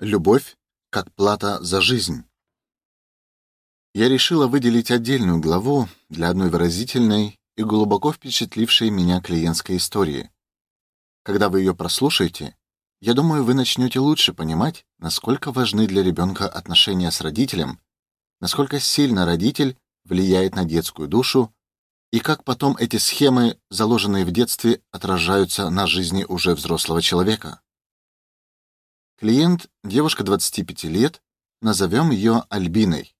Любовь как плата за жизнь. Я решила выделить отдельную главу для одной выразительной и глубоко впечатлившей меня клиентской истории. Когда вы ее прослушаете, я думаю, вы начнете лучше понимать, насколько важны для ребенка отношения с родителем, насколько сильно родитель влияет на детскую душу и как потом эти схемы, заложенные в детстве, отражаются на жизни уже взрослого человека. Клиент девушка 25 лет, назовем ее Альбиной.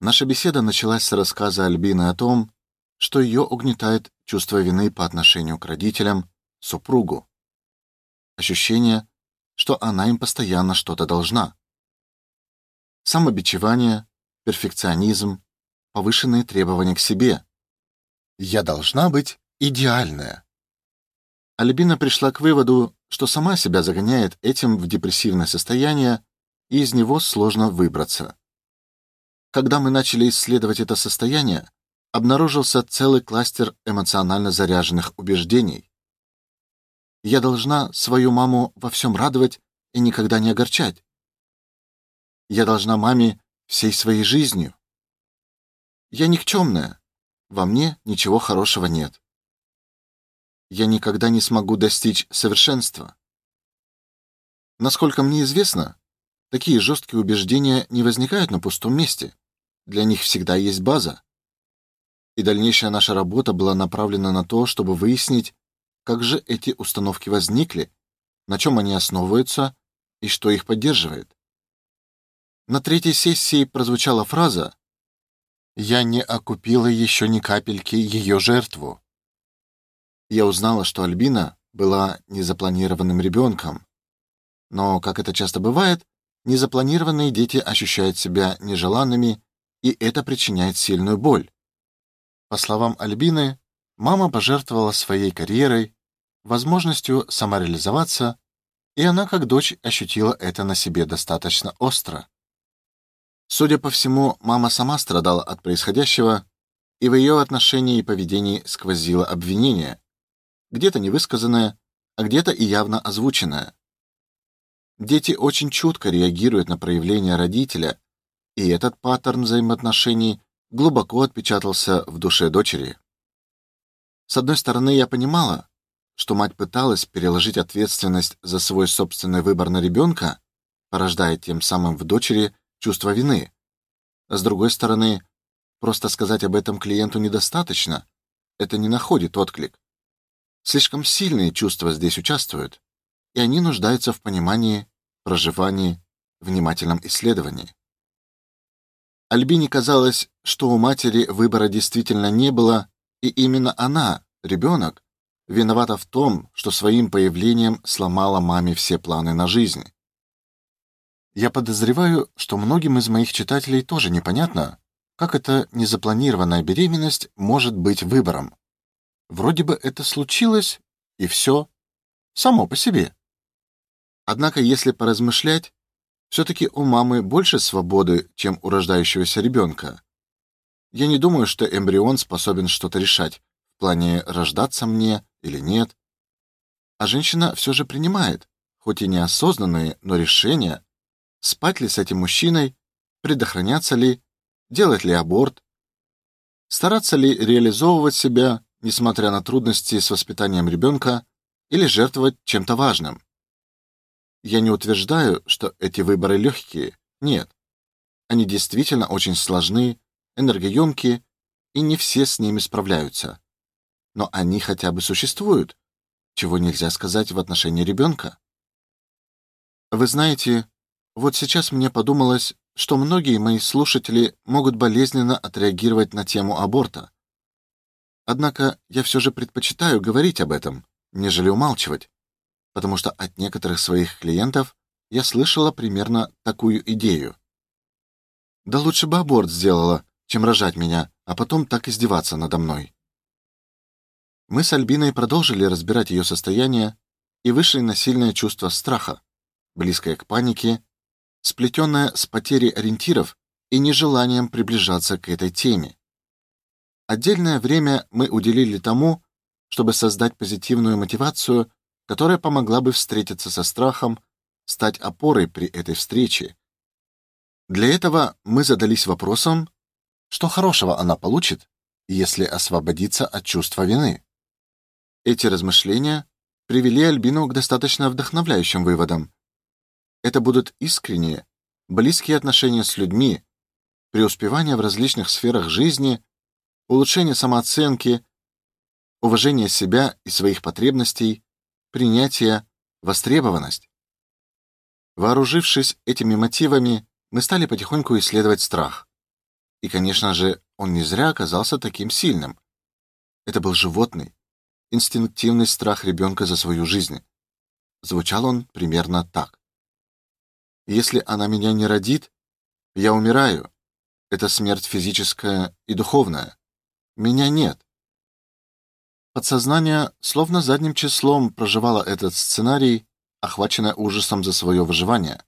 Наша беседа началась с рассказа Альбины о том, что ее угнетает чувство вины по отношению к родителям, супругу. Ощущение, что она им постоянно что-то должна. Самобичевание, перфекционизм, повышенные требования к себе. Я должна быть идеальная. Альбина пришла к выводу, что сама себя загоняет этим в депрессивное состояние, и из него сложно выбраться. Когда мы начали исследовать это состояние, обнаружился целый кластер эмоционально заряженных убеждений. Я должна свою маму во всем радовать и никогда не огорчать. Я должна маме всей своей жизнью. Я никчемная. Во мне ничего хорошего нет я никогда не смогу достичь совершенства. Насколько мне известно, такие жесткие убеждения не возникают на пустом месте. Для них всегда есть база. И дальнейшая наша работа была направлена на то, чтобы выяснить, как же эти установки возникли, на чем они основываются и что их поддерживает. На третьей сессии прозвучала фраза: "Я не окупила еще ни капельки ее жертву" я узнала, что Альбина была незапланированным ребенком. Но, как это часто бывает, незапланированные дети ощущают себя нежеланными, и это причиняет сильную боль. По словам Альбины, мама пожертвовала своей карьерой, возможностью самореализоваться, и она как дочь ощутила это на себе достаточно остро. Судя по всему, мама сама страдала от происходящего, и в ее отношении и поведении сквозило обвинение, где-то невысказанное, а где-то и явно озвученное. Дети очень чутко реагируют на проявления родителя, и этот паттерн взаимоотношений глубоко отпечатался в душе дочери. С одной стороны, я понимала, что мать пыталась переложить ответственность за свой собственный выбор на ребенка, порождая тем самым в дочери чувство вины. С другой стороны, просто сказать об этом клиенту недостаточно. Это не находит отклик. Слишком сильные чувства здесь участвуют, и они нуждаются в понимании, проживании, внимательном исследовании. Альбине казалось, что у матери выбора действительно не было, и именно она, ребенок, виновата в том, что своим появлением сломала маме все планы на жизнь. Я подозреваю, что многим из моих читателей тоже непонятно, как эта незапланированная беременность может быть выбором. Вроде бы это случилось, и все само по себе. Однако, если поразмышлять, все таки у мамы больше свободы, чем у рождающегося ребенка. Я не думаю, что эмбрион способен что-то решать в плане рождаться мне или нет. А женщина все же принимает, хоть и неосознанные, но решения: спать ли с этим мужчиной, предохраняться ли, делать ли аборт, стараться ли реализовывать себя несмотря на трудности с воспитанием ребенка, или жертвовать чем-то важным. Я не утверждаю, что эти выборы легкие. Нет. Они действительно очень сложны, энергоемкие, и не все с ними справляются. Но они хотя бы существуют, чего нельзя сказать в отношении ребенка. Вы знаете, вот сейчас мне подумалось, что многие мои слушатели могут болезненно отреагировать на тему аборта. Однако я все же предпочитаю говорить об этом, нежели умалчивать, потому что от некоторых своих клиентов я слышала примерно такую идею. Да лучше бы аборт сделала, чем рожать меня, а потом так издеваться надо мной. Мы с Альбиной продолжили разбирать ее состояние и вышли на сильное чувство страха, близкое к панике, сплетенное с потерей ориентиров и нежеланием приближаться к этой теме. Отдельное время мы уделили тому, чтобы создать позитивную мотивацию, которая помогла бы встретиться со страхом, стать опорой при этой встрече. Для этого мы задались вопросом, что хорошего она получит, если освободиться от чувства вины. Эти размышления привели Альбину к достаточно вдохновляющим выводам. Это будут искренние, близкие отношения с людьми, преуспевание в различных сферах жизни, улучшение самооценки, уважение себя и своих потребностей, принятие, востребованность. Вооружившись этими мотивами, мы стали потихоньку исследовать страх. И, конечно же, он не зря оказался таким сильным. Это был животный, инстинктивный страх ребенка за свою жизнь. Звучал он примерно так: Если она меня не родит, я умираю. Это смерть физическая и духовная. Меня нет. Подсознание словно задним числом проживало этот сценарий, охваченное ужасом за свое выживание,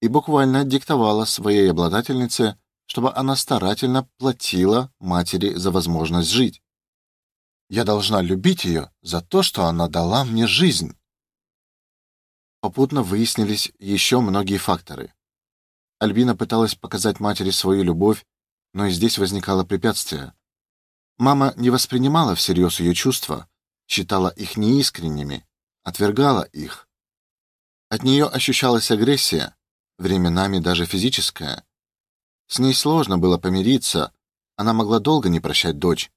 и буквально диктовало своей обладательнице, чтобы она старательно платила матери за возможность жить. Я должна любить ее за то, что она дала мне жизнь. Попутно выяснились еще многие факторы. Альбина пыталась показать матери свою любовь, но и здесь возникало препятствие. Мама не воспринимала всерьез ее чувства, считала их неискренними, отвергала их. От нее ощущалась агрессия, временами даже физическая. С ней сложно было помириться, она могла долго не прощать дочь.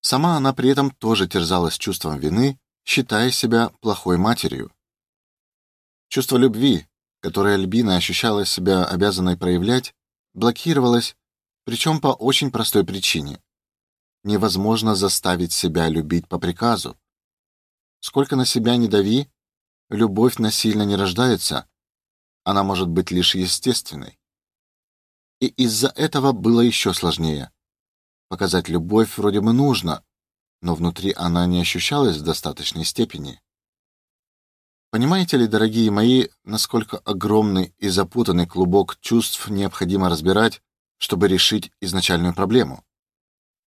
Сама она при этом тоже терзалась чувством вины, считая себя плохой матерью. Чувство любви, которое Альбина ощущала себя обязанной проявлять, блокировалось, причем по очень простой причине невозможно заставить себя любить по приказу. Сколько на себя не дави, любовь насильно не рождается. Она может быть лишь естественной. И из-за этого было еще сложнее. Показать любовь вроде бы нужно, но внутри она не ощущалась в достаточной степени. Понимаете ли, дорогие мои, насколько огромный и запутанный клубок чувств необходимо разбирать, чтобы решить изначальную проблему?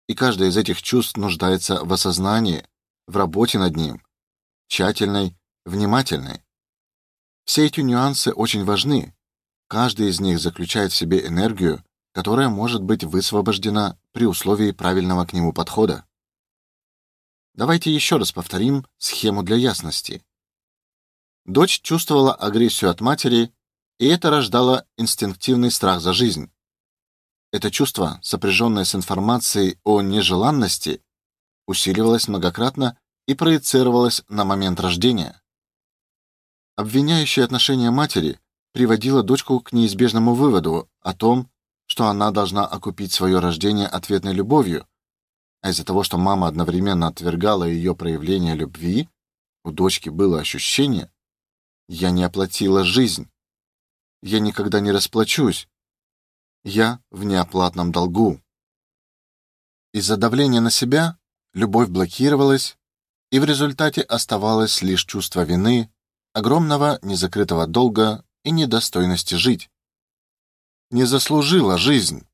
И каждое из этих чувств нуждается в осознании, в работе над ним, тщательной, внимательной. Все эти нюансы очень важны. Каждый из них заключает в себе энергию, которая может быть высвобождена при условии правильного к нему подхода. Давайте еще раз повторим схему для ясности. Дочь чувствовала агрессию от матери, и это рождало инстинктивный страх за жизнь. Это чувство, сопряженное с информацией о нежеланности, усиливалось многократно и проецировалось на момент рождения. Обвиняющее отношение матери приводило дочку к неизбежному выводу о том, что она должна окупить свое рождение ответной любовью, а из-за того, что мама одновременно отвергала ее проявление любви, у дочки было ощущение: я не оплатила жизнь. Я никогда не расплачусь. Я в неоплатном долгу. Из-за давления на себя любовь блокировалась, и в результате оставалось лишь чувство вины, огромного незакрытого долга и недостойности жить. Не заслужила жизнь.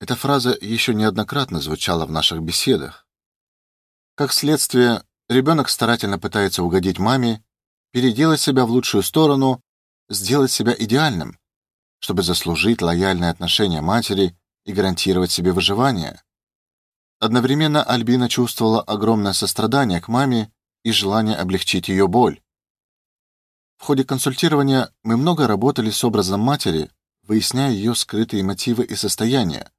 Эта фраза еще неоднократно звучала в наших беседах. Как следствие, ребенок старательно пытается угодить маме, переделать себя в лучшую сторону, сделать себя идеальным чтобы заслужить лояльное отношение матери и гарантировать себе выживание. Одновременно Альбина чувствовала огромное сострадание к маме и желание облегчить ее боль. В ходе консультирования мы много работали с образом матери, выясняя ее скрытые мотивы и состояния.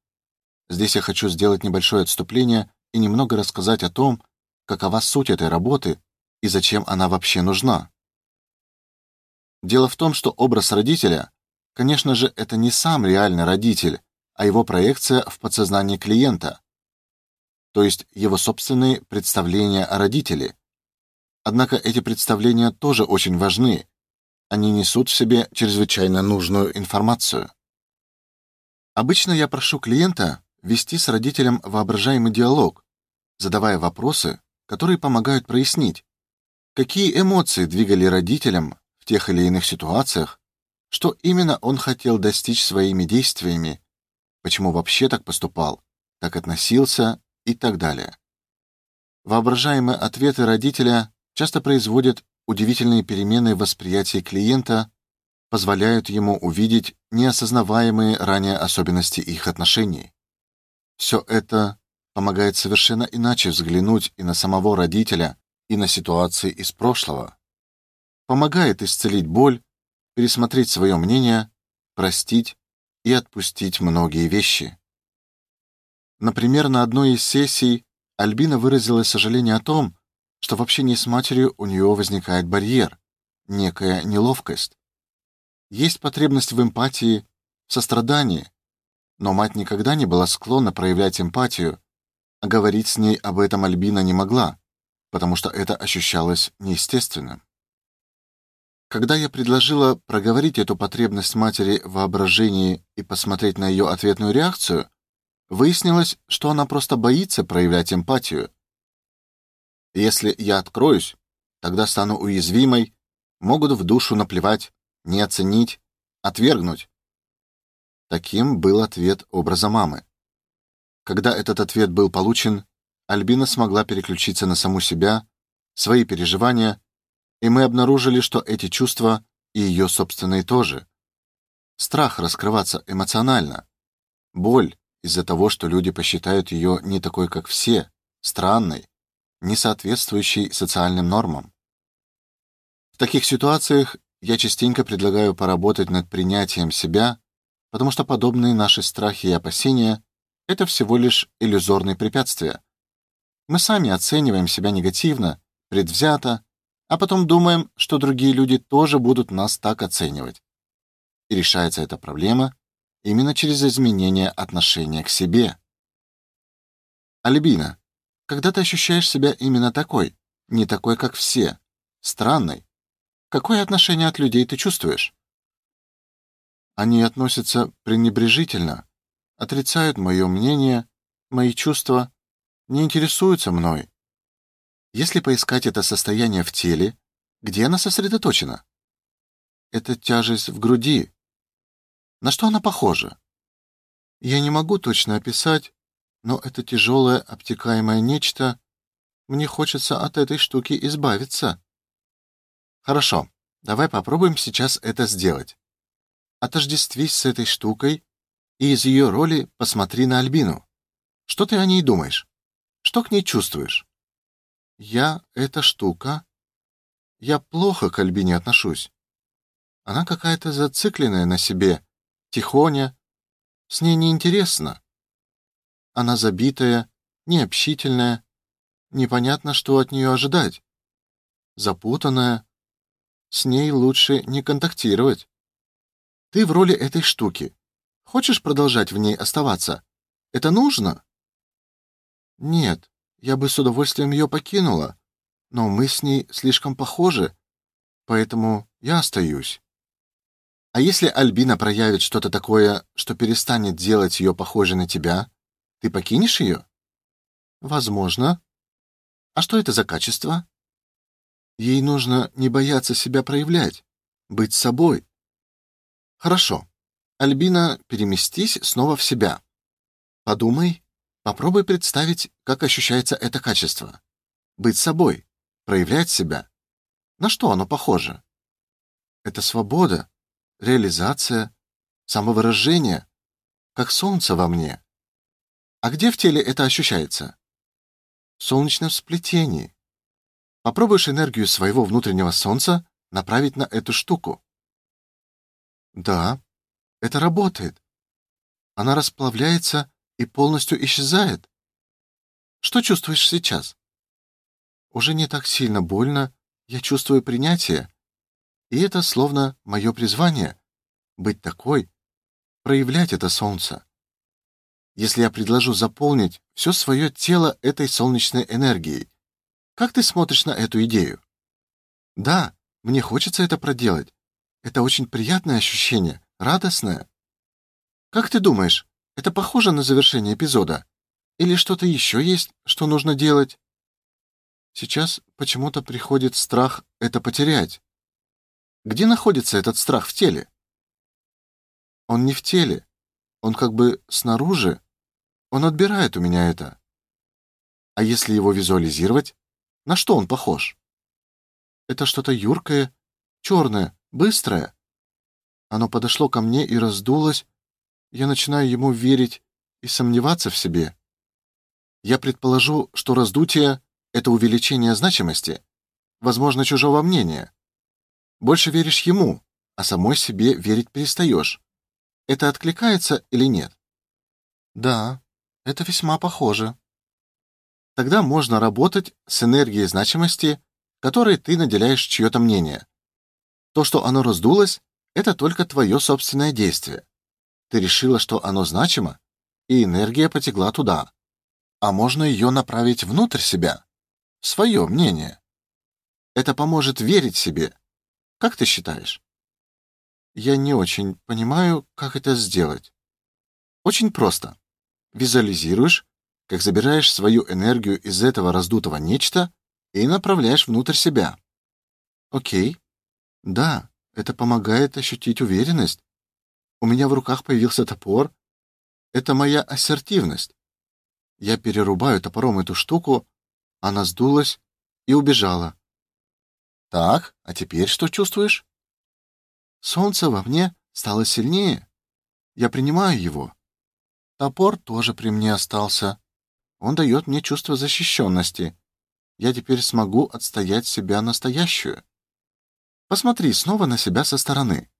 Здесь я хочу сделать небольшое отступление и немного рассказать о том, какова суть этой работы и зачем она вообще нужна. Дело в том, что образ родителя Конечно же, это не сам реальный родитель, а его проекция в подсознании клиента, то есть его собственные представления о родителе. Однако эти представления тоже очень важны. Они несут в себе чрезвычайно нужную информацию. Обычно я прошу клиента вести с родителем воображаемый диалог, задавая вопросы, которые помогают прояснить, какие эмоции двигали родителям в тех или иных ситуациях, что именно он хотел достичь своими действиями, почему вообще так поступал, так относился и так далее. Воображаемые ответы родителя часто производят удивительные перемены в восприятии клиента позволяют ему увидеть неосознаваемые ранее особенности их отношений. Все это помогает совершенно иначе взглянуть и на самого родителя, и на ситуации из прошлого. Помогает исцелить боль, пересмотреть свое мнение, простить и отпустить многие вещи. Например, на одной из сессий Альбина выразила сожаление о том, что в общении с матерью у нее возникает барьер, некая неловкость. Есть потребность в эмпатии, в сострадании, но мать никогда не была склонна проявлять эмпатию, а говорить с ней об этом Альбина не могла, потому что это ощущалось неестественным. Когда я предложила проговорить эту потребность матери в воображении и посмотреть на ее ответную реакцию, выяснилось, что она просто боится проявлять эмпатию. Если я откроюсь, тогда стану уязвимой, могут в душу наплевать, не оценить, отвергнуть. Таким был ответ образа мамы. Когда этот ответ был получен, Альбина смогла переключиться на саму себя, свои переживания, и мы обнаружили, что эти чувства и ее собственные тоже. Страх раскрываться эмоционально, боль из-за того, что люди посчитают ее не такой, как все, странной, не соответствующей социальным нормам. В таких ситуациях я частенько предлагаю поработать над принятием себя, потому что подобные наши страхи и опасения это всего лишь иллюзорные препятствия. Мы сами оцениваем себя негативно, предвзято, а потом думаем, что другие люди тоже будут нас так оценивать. И решается эта проблема именно через изменение отношения к себе. Альбина, когда ты ощущаешь себя именно такой, не такой, как все, странной, Какое отношение от людей ты чувствуешь? Они относятся пренебрежительно, отрицают мое мнение, мои чувства, не интересуются мной. Если поискать это состояние в теле, где оно сосредоточено? Это тяжесть в груди. На что она похожа? Я не могу точно описать, но это тяжелое обтекаемое нечто. Мне хочется от этой штуки избавиться. Хорошо. Давай попробуем сейчас это сделать. Отождествись с этой штукой и из ее роли посмотри на Альбину. Что ты о ней думаешь? Что к ней чувствуешь? Я эта штука. Я плохо к Альбине отношусь. Она какая-то зацикленная на себе, тихоня. С ней неинтересно. Она забитая, необщительная. Непонятно, что от нее ожидать. Запутанная, с ней лучше не контактировать. Ты в роли этой штуки. Хочешь продолжать в ней оставаться? Это нужно? Нет, я бы с удовольствием ее покинула, но мы с ней слишком похожи, поэтому я остаюсь. А если Альбина проявит что-то такое, что перестанет делать ее похожей на тебя, ты покинешь ее? Возможно. А что это за качество? Ей нужно не бояться себя проявлять, быть собой. Хорошо. Альбина, переместись снова в себя. Подумай, попробуй представить, как ощущается это качество. Быть собой, проявлять себя. На что оно похоже? Это свобода, реализация, самовыражение, как солнце во мне. А где в теле это ощущается? В солнечном сплетении, Попробуешь энергию своего внутреннего солнца направить на эту штуку. Да, это работает. Она расплавляется и полностью исчезает. Что чувствуешь сейчас? Уже не так сильно больно, я чувствую принятие. И это словно мое призвание быть такой, проявлять это солнце. Если я предложу заполнить все свое тело этой солнечной энергией, как ты смотришь на эту идею? Да, мне хочется это проделать. Это очень приятное ощущение, радостное. Как ты думаешь, это похоже на завершение эпизода или что-то еще есть, что нужно делать? Сейчас почему-то приходит страх это потерять. Где находится этот страх в теле? Он не в теле. Он как бы снаружи. Он отбирает у меня это. А если его визуализировать, на что он похож? Это что-то юркое, черное, быстрое. Оно подошло ко мне и раздулось. Я начинаю ему верить и сомневаться в себе. Я предположу, что раздутие это увеличение значимости, возможно, чужого мнения. Больше веришь ему, а самой себе верить перестаешь. Это откликается или нет? Да, это весьма похоже. Тогда можно работать с энергией значимости, которой ты наделяешь чье-то мнение. То, что оно раздулось, это только твое собственное действие. Ты решила, что оно значимо, и энергия потекла туда. А можно ее направить внутрь себя, свое мнение. Это поможет верить себе. Как ты считаешь? Я не очень понимаю, как это сделать. Очень просто. Визуализируешь, как забираешь свою энергию из этого раздутого нечто и направляешь внутрь себя. О'кей. Да, это помогает ощутить уверенность. У меня в руках появился топор. Это моя ассертивность. Я перерубаю топором эту штуку, она сдулась и убежала. Так, а теперь что чувствуешь? Солнце во мне стало сильнее. Я принимаю его. Топор тоже при мне остался. Он дает мне чувство защищенности. Я теперь смогу отстоять себя настоящую. Посмотри снова на себя со стороны.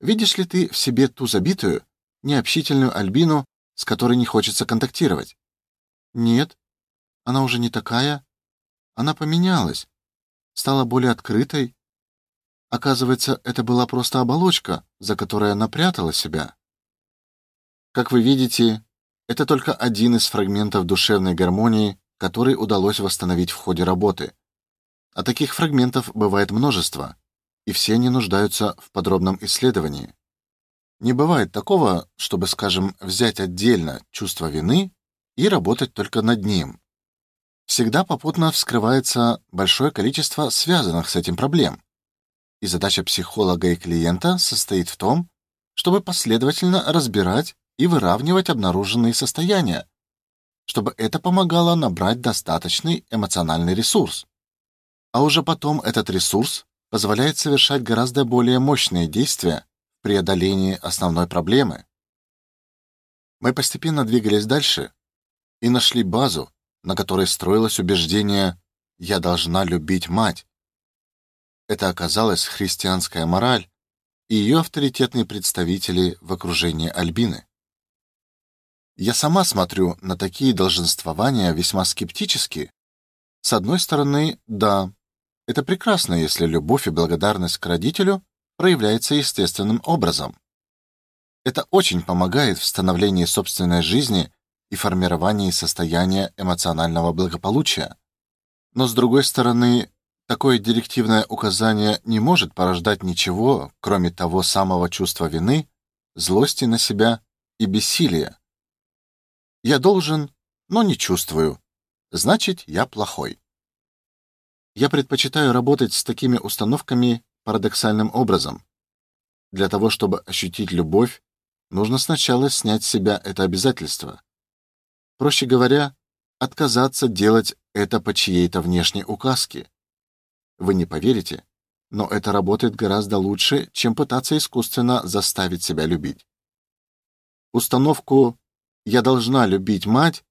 Видишь ли ты в себе ту забитую, необщительную Альбину, с которой не хочется контактировать? Нет. Она уже не такая. Она поменялась, стала более открытой. Оказывается, это была просто оболочка, за которой она прятала себя. Как вы видите, это только один из фрагментов душевной гармонии, который удалось восстановить в ходе работы. А таких фрагментов бывает множество, и все они нуждаются в подробном исследовании. Не бывает такого, чтобы, скажем, взять отдельно чувство вины и работать только над ним. Всегда попутно вскрывается большое количество связанных с этим проблем. И задача психолога и клиента состоит в том, чтобы последовательно разбирать и выравнивать обнаруженные состояния, чтобы это помогало набрать достаточный эмоциональный ресурс. А уже потом этот ресурс позволяет совершать гораздо более мощные действия в преодолении основной проблемы. Мы постепенно двигались дальше и нашли базу, на которой строилось убеждение «я должна любить мать». Это оказалась христианская мораль и ее авторитетные представители в окружении Альбины. Я сама смотрю на такие долженствования весьма скептически. С одной стороны, да, это прекрасно, если любовь и благодарность к родителю проявляется естественным образом. Это очень помогает в становлении собственной жизни и формировании состояния эмоционального благополучия. Но с другой стороны, такое директивное указание не может порождать ничего, кроме того самого чувства вины, злости на себя и бессилия. Я должен, но не чувствую. Значит, я плохой. Я предпочитаю работать с такими установками парадоксальным образом. Для того, чтобы ощутить любовь, нужно сначала снять с себя это обязательство. Проще говоря, отказаться делать это по чьей-то внешней указке. Вы не поверите, но это работает гораздо лучше, чем пытаться искусственно заставить себя любить. Установку я должна любить мать,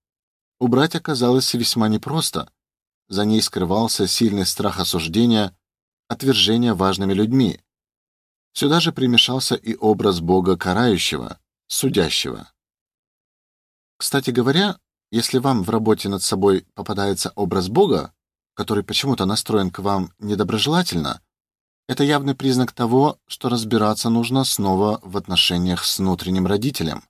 убрать оказалось весьма непросто. За ней скрывался сильный страх осуждения, отвержения важными людьми. Сюда же примешался и образ Бога карающего, судящего. Кстати говоря, если вам в работе над собой попадается образ Бога, который почему-то настроен к вам недоброжелательно, это явный признак того, что разбираться нужно снова в отношениях с внутренним родителем.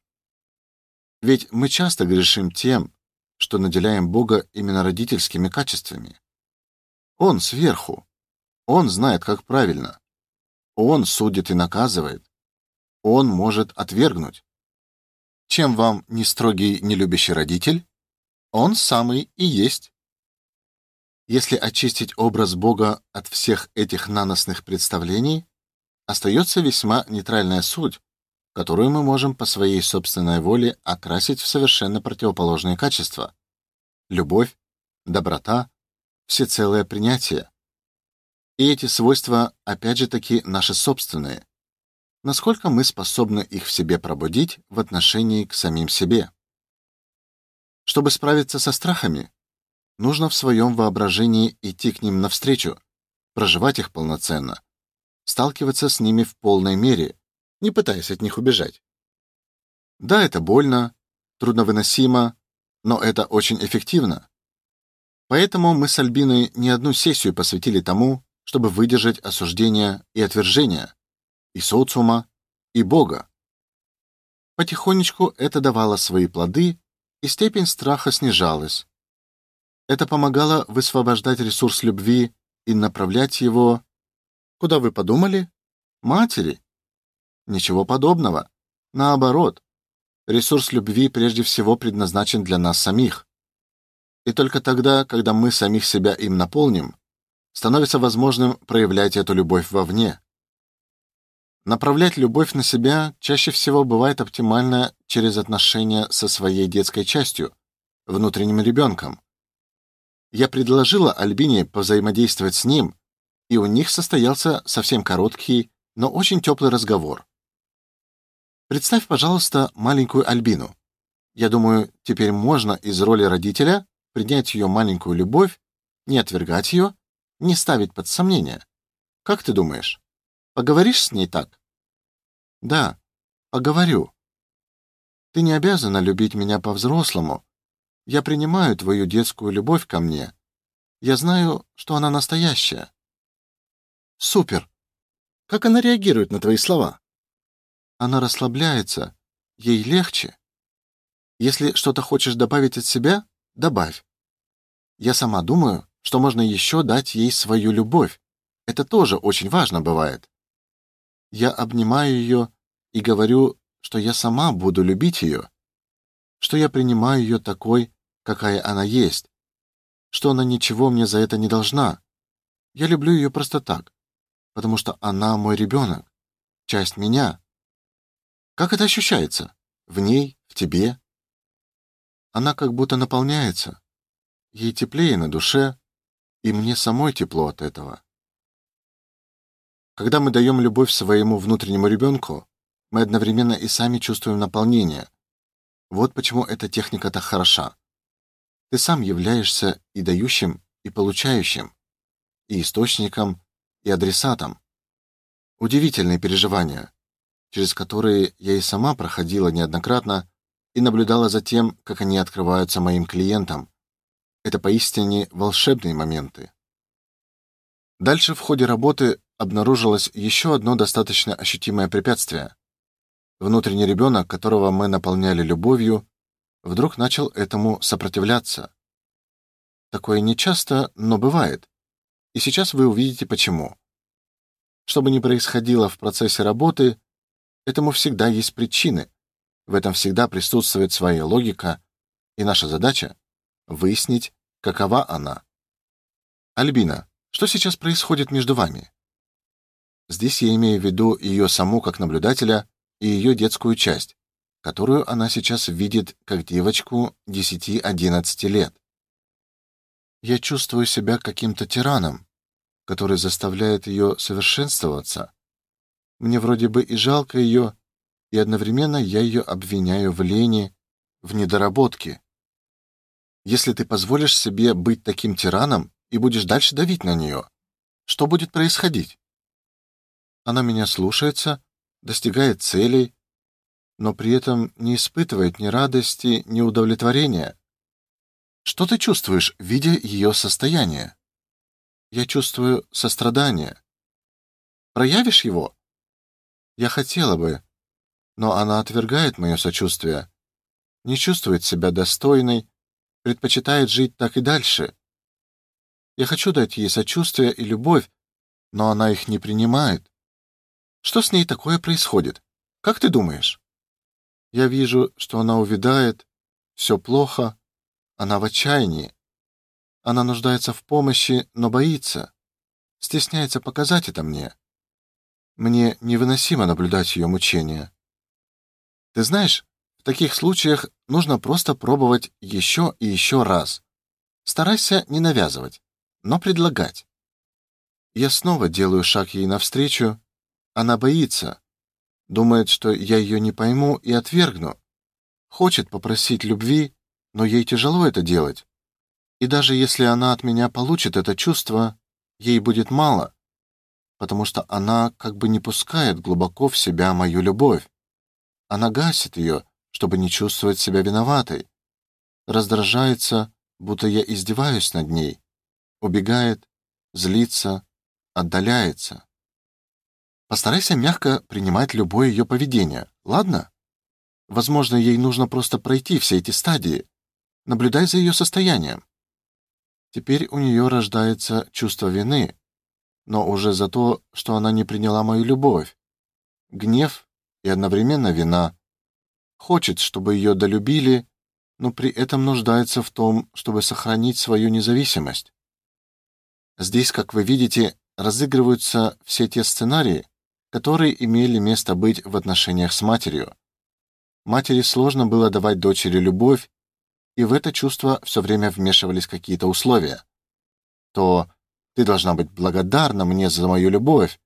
Ведь мы часто грешим тем, что наделяем Бога именно родительскими качествами. Он сверху. Он знает, как правильно. Он судит и наказывает. Он может отвергнуть. Чем вам не строгий, не любящий родитель? Он самый и есть. Если очистить образ Бога от всех этих наносных представлений, остается весьма нейтральная суть, которую мы можем по своей собственной воле окрасить в совершенно противоположные качества: любовь, доброта, всецелое принятие. И эти свойства опять же таки наши собственные. Насколько мы способны их в себе пробудить в отношении к самим себе? Чтобы справиться со страхами, нужно в своем воображении идти к ним навстречу, проживать их полноценно, сталкиваться с ними в полной мере, не пытаясь от них убежать. Да, это больно, трудновыносимо, но это очень эффективно. Поэтому мы с Альбиной не одну сессию посвятили тому, чтобы выдержать осуждение и отвержение и социума, и Бога. Потихонечку это давало свои плоды, и степень страха снижалась. Это помогало высвобождать ресурс любви и направлять его куда вы подумали? Матери. Ничего подобного. Наоборот, ресурс любви прежде всего предназначен для нас самих. И только тогда, когда мы самих себя им наполним, становится возможным проявлять эту любовь вовне. Направлять любовь на себя чаще всего бывает оптимально через отношения со своей детской частью, внутренним ребенком. Я предложила Альбине повзаимодействовать с ним, и у них состоялся совсем короткий, но очень теплый разговор. Представь, пожалуйста, маленькую Альбину. Я думаю, теперь можно из роли родителя принять ее маленькую любовь, не отвергать ее, не ставить под сомнение. Как ты думаешь? Поговоришь с ней так? Да, поговорю. Ты не обязана любить меня по-взрослому. Я принимаю твою детскую любовь ко мне. Я знаю, что она настоящая. Супер. Как она реагирует на твои слова? Она расслабляется, ей легче. Если что-то хочешь добавить от себя, добавь. Я сама думаю, что можно еще дать ей свою любовь. Это тоже очень важно бывает. Я обнимаю ее и говорю, что я сама буду любить ее, что я принимаю ее такой, какая она есть, что она ничего мне за это не должна. Я люблю ее просто так, потому что она мой ребенок, часть меня. Как это ощущается? В ней, в тебе? Она как будто наполняется. Ей теплее на душе, и мне самой тепло от этого. Когда мы даем любовь своему внутреннему ребенку, мы одновременно и сами чувствуем наполнение. Вот почему эта техника так хороша. Ты сам являешься и дающим, и получающим, и источником, и адресатом. Удивительные переживания, через которые я и сама проходила неоднократно и наблюдала за тем, как они открываются моим клиентам. Это поистине волшебные моменты. Дальше в ходе работы обнаружилось еще одно достаточно ощутимое препятствие. Внутренний ребенок, которого мы наполняли любовью, вдруг начал этому сопротивляться. Такое нечасто, но бывает. И сейчас вы увидите почему. Что бы ни происходило в процессе работы, этому всегда есть причины. В этом всегда присутствует своя логика, и наша задача выяснить, какова она. Альбина, что сейчас происходит между вами? Здесь я имею в виду ее саму как наблюдателя и ее детскую часть, которую она сейчас видит как девочку 10-11 лет. Я чувствую себя каким-то тираном, который заставляет ее совершенствоваться. Мне вроде бы и жалко ее, и одновременно я ее обвиняю в лени, в недоработке. Если ты позволишь себе быть таким тираном и будешь дальше давить на нее, что будет происходить? Она меня слушается, достигает целей, но при этом не испытывает ни радости, ни удовлетворения. Что ты чувствуешь, видя ее состояние? Я чувствую сострадание. Проявишь его? Я хотела бы, но она отвергает мое сочувствие, не чувствует себя достойной, предпочитает жить так и дальше. Я хочу дать ей сочувствие и любовь, но она их не принимает. Что с ней такое происходит? Как ты думаешь? Я вижу, что она увядает, все плохо, она в отчаянии. Она нуждается в помощи, но боится, стесняется показать это мне. Мне невыносимо наблюдать ее мучения. Ты знаешь, в таких случаях нужно просто пробовать еще и еще раз. Старайся не навязывать, но предлагать. Я снова делаю шаг ей навстречу. Она боится, думает, что я ее не пойму и отвергну. Хочет попросить любви, но ей тяжело это делать. И даже если она от меня получит это чувство, ей будет мало, потому что она как бы не пускает глубоко в себя мою любовь. Она гасит ее, чтобы не чувствовать себя виноватой. Раздражается, будто я издеваюсь над ней. Убегает, злится, отдаляется. Постарайся мягко принимать любое ее поведение, ладно? Возможно, ей нужно просто пройти все эти стадии. Наблюдай за ее состоянием. Теперь у нее рождается чувство вины, но уже за то, что она не приняла мою любовь. Гнев и одновременно вина. Хочет, чтобы ее долюбили, но при этом нуждается в том, чтобы сохранить свою независимость. Здесь, как вы видите, разыгрываются все те сценарии, которые имели место быть в отношениях с матерью. Матери сложно было давать дочери любовь, и в это чувство все время вмешивались какие-то условия. То ты должна быть благодарна мне за мою любовь,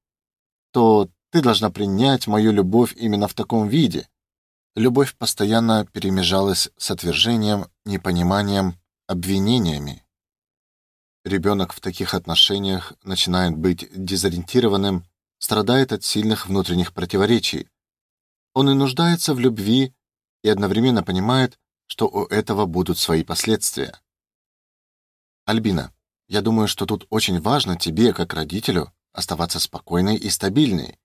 то ты должна принять мою любовь именно в таком виде. Любовь постоянно перемежалась с отвержением, непониманием, обвинениями. Ребенок в таких отношениях начинает быть дезориентированным, страдает от сильных внутренних противоречий, он и нуждается в любви и одновременно понимает, что у этого будут свои последствия. Альбина, я думаю, что тут очень важно тебе, как родителю, оставаться спокойной и стабильной.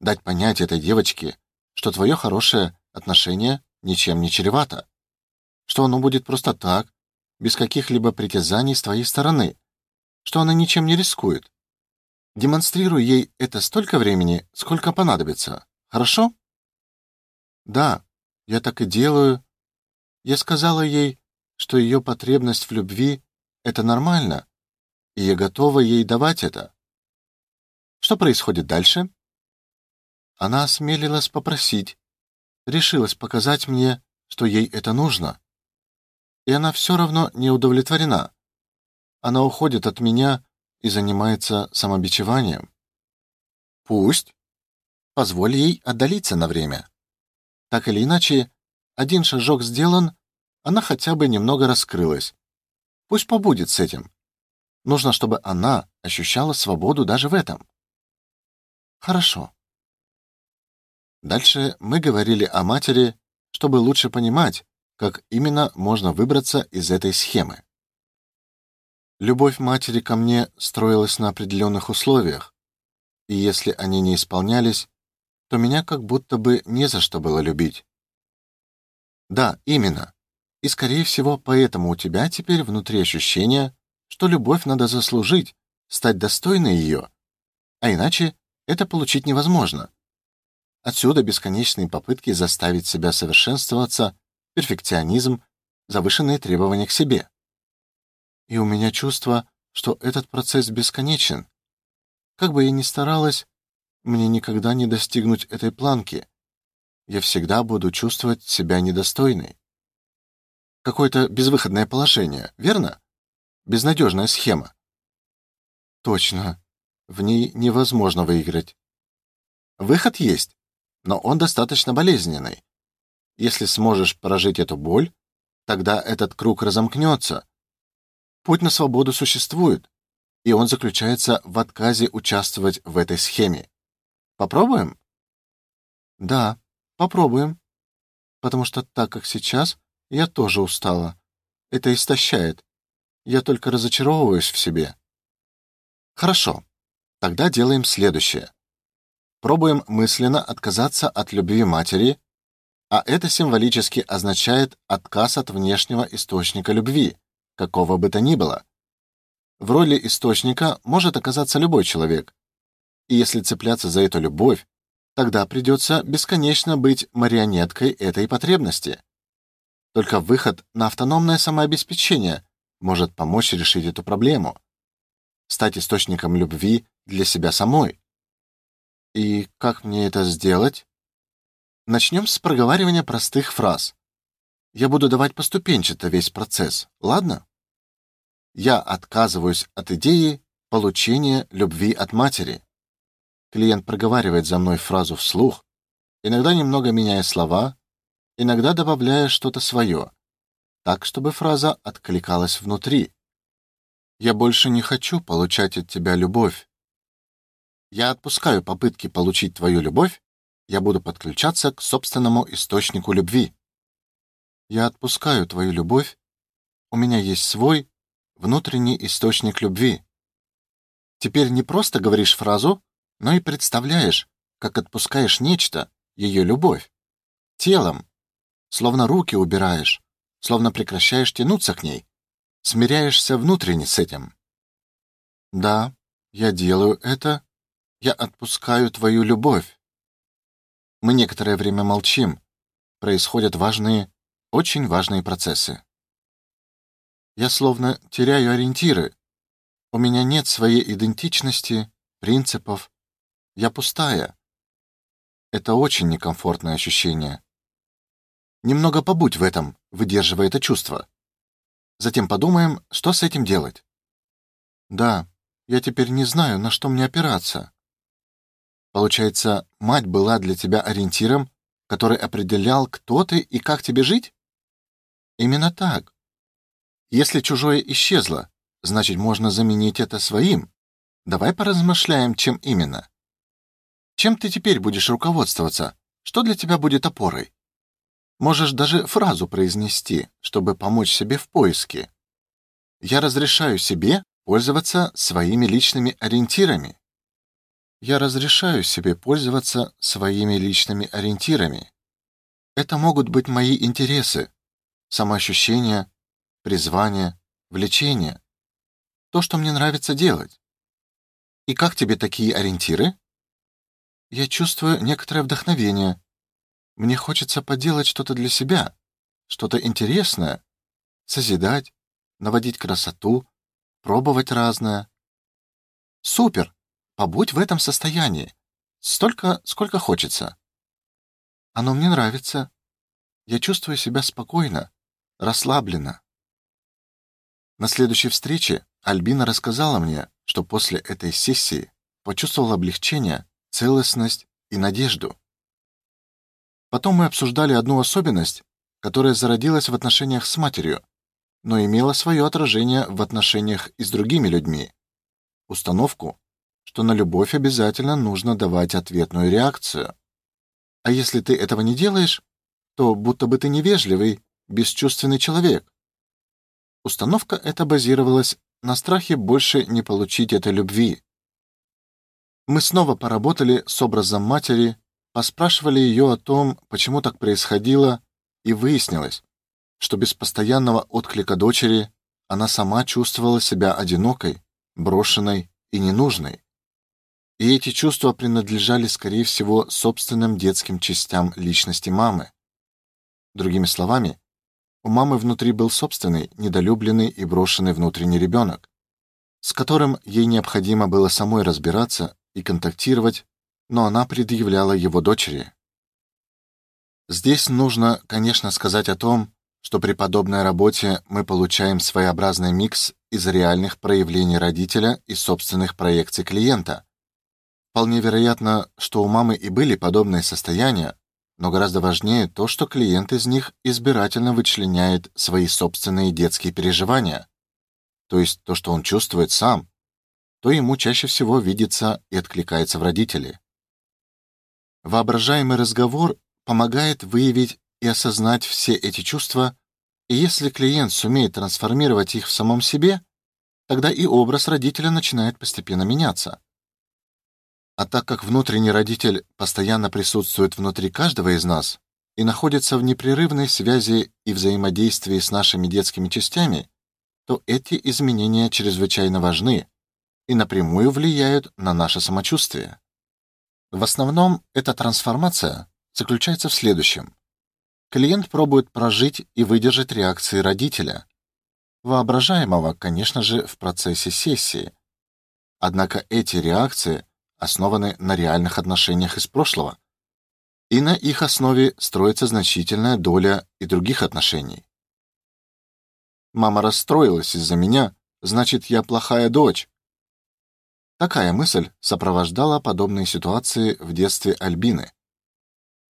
Дать понять этой девочке, что твое хорошее отношение ничем не чревато, что оно будет просто так, без каких-либо притязаний с твоей стороны, что она ничем не рискует. Демонстрируй ей это столько времени, сколько понадобится. Хорошо? Да, я так и делаю. Я сказала ей, что ее потребность в любви это нормально, и я готова ей давать это. Что происходит дальше? Она осмелилась попросить, решилась показать мне, что ей это нужно. И она все равно не удовлетворена. Она уходит от меня и занимается самобичеванием. Пусть. Позволь ей отдалиться на время. Так или иначе, один шажок сделан, она хотя бы немного раскрылась. Пусть побудет с этим. Нужно, чтобы она ощущала свободу даже в этом. Хорошо. Дальше мы говорили о матери, чтобы лучше понимать, как именно можно выбраться из этой схемы. Любовь матери ко мне строилась на определенных условиях, и если они не исполнялись, то меня как будто бы не за что было любить. Да, именно. И скорее всего, поэтому у тебя теперь внутри ощущение, что любовь надо заслужить, стать достойной ее, а иначе это получить невозможно. Отсюда бесконечные попытки заставить себя совершенствоваться, перфекционизм, завышенные требования к себе. И у меня чувство, что этот процесс бесконечен. Как бы я ни старалась, мне никогда не достигнуть этой планки. Я всегда буду чувствовать себя недостойной. Какое-то безвыходное положение, верно? Безнадежная схема. Точно. В ней невозможно выиграть. Выход есть, но он достаточно болезненный. Если сможешь прожить эту боль, тогда этот круг разомкнется. Путь на свободу существует, и он заключается в отказе участвовать в этой схеме. Попробуем? Да, попробуем. Потому что так как сейчас, я тоже устала. Это истощает. Я только разочаровываюсь в себе. Хорошо. Тогда делаем следующее. Пробуем мысленно отказаться от любви матери, а это символически означает отказ от внешнего источника любви, какого бы то ни было. В роли источника может оказаться любой человек, и если цепляться за эту любовь, тогда придется бесконечно быть марионеткой этой потребности. Только выход на автономное самообеспечение может помочь решить эту проблему. Стать источником любви для себя самой. И как мне это сделать? Начнем с проговаривания простых фраз. Я буду давать поступенчато весь процесс, ладно? Я отказываюсь от идеи получение любви от матери. Клиент проговаривает за мной фразу вслух, иногда немного меняя слова, иногда добавляя что-то свое, так чтобы фраза откликалась внутри. Я больше не хочу получать от тебя любовь. Я отпускаю попытки получить твою любовь, я буду подключаться к собственному источнику любви. Я отпускаю твою любовь. У меня есть свой внутренний источник любви. Теперь не просто говоришь фразу, но и представляешь, как отпускаешь нечто, ее любовь, телом, словно руки убираешь, словно прекращаешь тянуться к ней, смиряешься внутренне с этим. Да, я делаю это. Я отпускаю твою любовь. Мы некоторое время молчим. Происходят важные, очень важные процессы. Я словно теряю ориентиры. У меня нет своей идентичности, принципов. Я пустая. Это очень некомфортное ощущение. Немного побудь в этом, выдерживая это чувство. Затем подумаем, что с этим делать. Да, я теперь не знаю, на что мне опираться. Получается, мать была для тебя ориентиром, который определял, кто ты и как тебе жить? Именно так. Если чужое исчезло, значит, можно заменить это своим. Давай поразмышляем, чем именно. Чем ты теперь будешь руководствоваться? Что для тебя будет опорой? Можешь даже фразу произнести, чтобы помочь себе в поиске. Я разрешаю себе пользоваться своими личными ориентирами. Я разрешаю себе пользоваться своими личными ориентирами. Это могут быть мои интересы, самоощущение, призвание, влечение, то, что мне нравится делать. И как тебе такие ориентиры? Я чувствую некоторое вдохновение, мне хочется поделать что-то для себя, что-то интересное, созидать, наводить красоту, пробовать разное. Супер. Побудь в этом состоянии. Столько, сколько хочется. Оно мне нравится. Я чувствую себя спокойно, расслабленно. На следующей встрече Альбина рассказала мне, что после этой сессии почувствовала облегчение, целостность и надежду. Потом мы обсуждали одну особенность, которая зародилась в отношениях с матерью, но имела свое отражение в отношениях и с другими людьми. Установку, что на любовь обязательно нужно давать ответную реакцию. А если ты этого не делаешь, то будто бы ты невежливый, бесчувственный человек. Установка эта базировалась на страхе больше не получить этой любви. Мы снова поработали с образом матери Поспрашивали ее о том, почему так происходило, и выяснилось, что без постоянного отклика дочери она сама чувствовала себя одинокой, брошенной и ненужной. И эти чувства принадлежали, скорее всего, собственным детским частям личности мамы. Другими словами, у мамы внутри был собственный, недолюбленный и брошенный внутренний ребенок, с которым ей необходимо было самой разбираться и контактировать но она предъявляла его дочери. Здесь нужно, конечно, сказать о том, что при подобной работе мы получаем своеобразный микс из реальных проявлений родителя и собственных проекций клиента. Вполне вероятно, что у мамы и были подобные состояния, но гораздо важнее то, что клиент из них избирательно вычленяет свои собственные детские переживания, то есть то, что он чувствует сам, то ему чаще всего видится и откликается в родителе. Воображаемый разговор помогает выявить и осознать все эти чувства, и если клиент сумеет трансформировать их в самом себе, тогда и образ родителя начинает постепенно меняться. А так как внутренний родитель постоянно присутствует внутри каждого из нас и находится в непрерывной связи и взаимодействии с нашими детскими частями, то эти изменения чрезвычайно важны и напрямую влияют на наше самочувствие. В основном эта трансформация заключается в следующем: клиент пробует прожить и выдержать реакции родителя, воображаемого, конечно же, в процессе сессии. Однако эти реакции основаны на реальных отношениях из прошлого, и на их основе строится значительная доля и других отношений. Мама расстроилась из-за меня, значит, я плохая дочь. Такая мысль сопровождала подобные ситуации в детстве Альбины.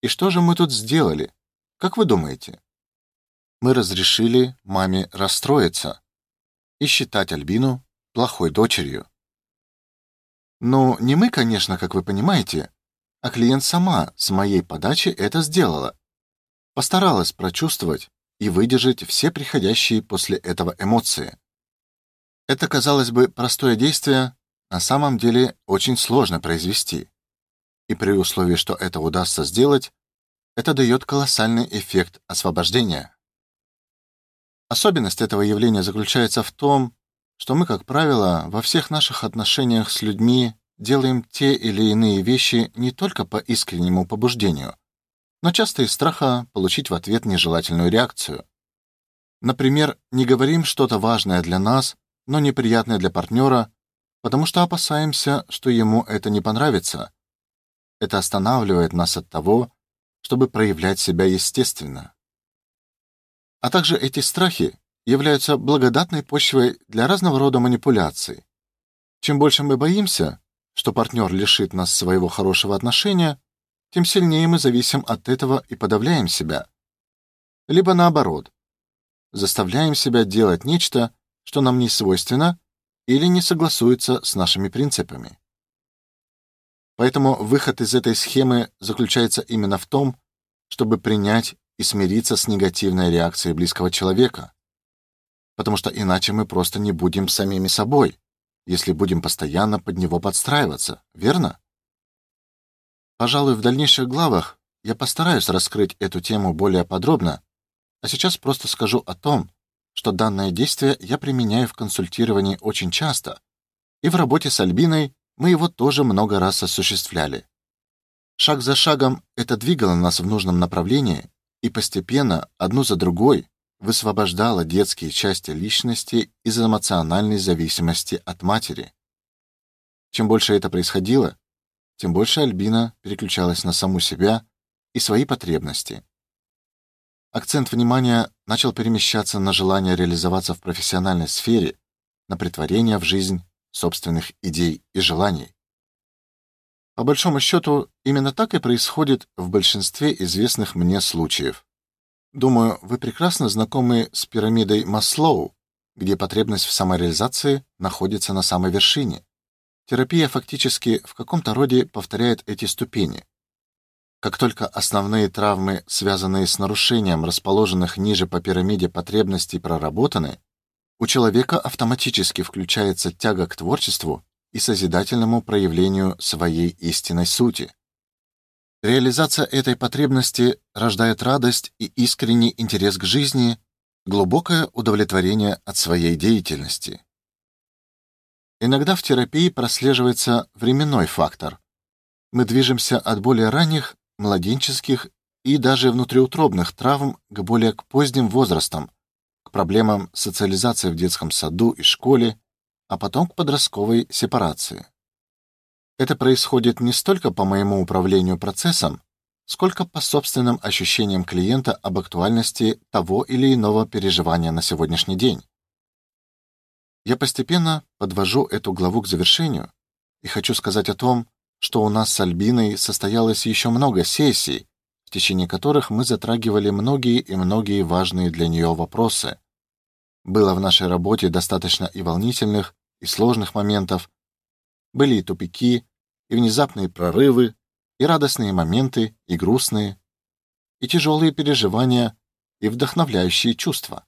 И что же мы тут сделали? Как вы думаете? Мы разрешили маме расстроиться и считать Альбину плохой дочерью. Ну, не мы, конечно, как вы понимаете, а клиент сама с моей подачи это сделала. Постаралась прочувствовать и выдержать все приходящие после этого эмоции. Это, казалось бы, простое действие, на самом деле очень сложно произвести. И при условии, что это удастся сделать, это дает колоссальный эффект освобождения. Особенность этого явления заключается в том, что мы, как правило, во всех наших отношениях с людьми делаем те или иные вещи не только по искреннему побуждению, но часто из страха получить в ответ нежелательную реакцию. Например, не говорим что-то важное для нас, но неприятное для партнера, потому что опасаемся, что ему это не понравится. Это останавливает нас от того, чтобы проявлять себя естественно. А также эти страхи являются благодатной почвой для разного рода манипуляций. Чем больше мы боимся, что партнер лишит нас своего хорошего отношения, тем сильнее мы зависим от этого и подавляем себя. Либо наоборот, заставляем себя делать нечто, что нам не свойственно или не согласуется с нашими принципами. Поэтому выход из этой схемы заключается именно в том, чтобы принять и смириться с негативной реакцией близкого человека, потому что иначе мы просто не будем самими собой, если будем постоянно под него подстраиваться, верно? Пожалуй, в дальнейших главах я постараюсь раскрыть эту тему более подробно, а сейчас просто скажу о том, что данное действие я применяю в консультировании очень часто, и в работе с Альбиной мы его тоже много раз осуществляли. Шаг за шагом это двигало нас в нужном направлении и постепенно, одну за другой, высвобождало детские части личности из эмоциональной зависимости от матери. Чем больше это происходило, тем больше Альбина переключалась на саму себя и свои потребности. Акцент внимания начал перемещаться на желание реализоваться в профессиональной сфере, на притворение в жизнь собственных идей и желаний. По большому счету, именно так и происходит в большинстве известных мне случаев. Думаю, вы прекрасно знакомы с пирамидой Маслоу, где потребность в самореализации находится на самой вершине. Терапия фактически в каком-то роде повторяет эти ступени. Как только основные травмы, связанные с нарушением расположенных ниже по пирамиде потребностей, проработаны, у человека автоматически включается тяга к творчеству и созидательному проявлению своей истинной сути. Реализация этой потребности рождает радость и искренний интерес к жизни, глубокое удовлетворение от своей деятельности. Иногда в терапии прослеживается временной фактор. Мы движемся от более ранних младенческих и даже внутриутробных травм к более к поздним возрастам, к проблемам социализации в детском саду и школе, а потом к подростковой сепарации. Это происходит не столько по моему управлению процессом, сколько по собственным ощущениям клиента об актуальности того или иного переживания на сегодняшний день. Я постепенно подвожу эту главу к завершению и хочу сказать о том, что у нас с Альбиной состоялось еще много сессий, в течение которых мы затрагивали многие и многие важные для нее вопросы. Было в нашей работе достаточно и волнительных, и сложных моментов, были и тупики, и внезапные прорывы, и радостные моменты, и грустные, и тяжелые переживания, и вдохновляющие чувства.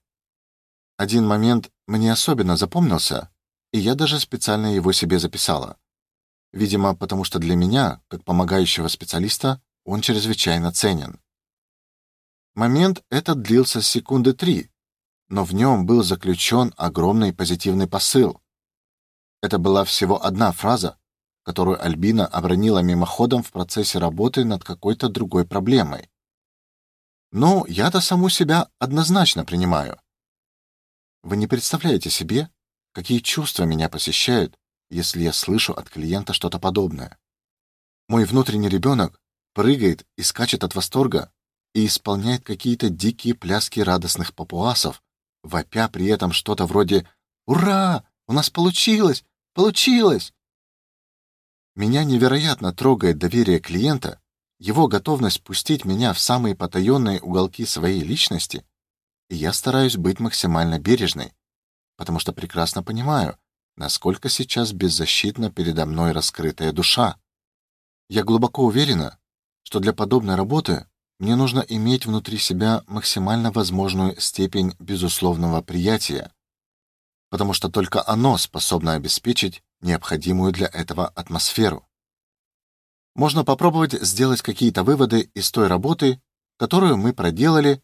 Один момент мне особенно запомнился, и я даже специально его себе записала. Видимо, потому что для меня, как помогающего специалиста, он чрезвычайно ценен. Момент этот длился секунды три, но в нем был заключен огромный позитивный посыл. Это была всего одна фраза, которую Альбина обронила мимоходом в процессе работы над какой-то другой проблемой. Ну, я-то саму себя однозначно принимаю. Вы не представляете себе, какие чувства меня посещают, если я слышу от клиента что-то подобное. Мой внутренний ребенок прыгает и скачет от восторга и исполняет какие-то дикие пляски радостных папуасов, вопя при этом что-то вроде: "Ура! У нас получилось! Получилось!" Меня невероятно трогает доверие клиента, его готовность пустить меня в самые потаенные уголки своей личности, и я стараюсь быть максимально бережной, потому что прекрасно понимаю, насколько сейчас беззащитна передо мной раскрытая душа. Я глубоко уверена, что для подобной работы мне нужно иметь внутри себя максимально возможную степень безусловного приятия, потому что только оно способно обеспечить необходимую для этого атмосферу. Можно попробовать сделать какие-то выводы из той работы, которую мы проделали,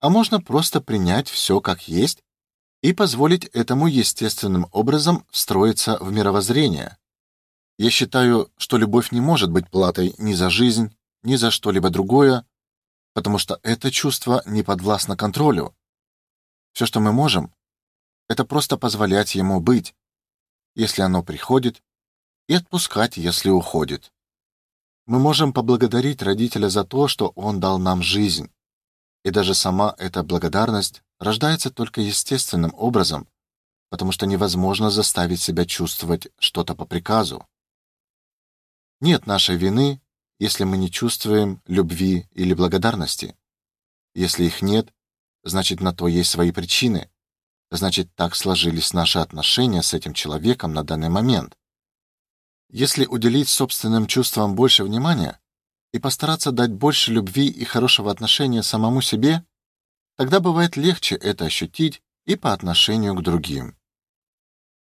а можно просто принять все как есть и позволить этому естественным образом встроиться в мировоззрение. Я считаю, что любовь не может быть платой ни за жизнь, ни за что-либо другое, потому что это чувство не подвластно контролю. Все, что мы можем, это просто позволять ему быть, если оно приходит, и отпускать, если уходит. Мы можем поблагодарить родителя за то, что он дал нам жизнь. И даже сама эта благодарность рождается только естественным образом, потому что невозможно заставить себя чувствовать что-то по приказу. Нет нашей вины если мы не чувствуем любви или благодарности. Если их нет, значит, на то есть свои причины. Значит, так сложились наши отношения с этим человеком на данный момент. Если уделить собственным чувствам больше внимания и постараться дать больше любви и хорошего отношения самому себе, тогда бывает легче это ощутить и по отношению к другим.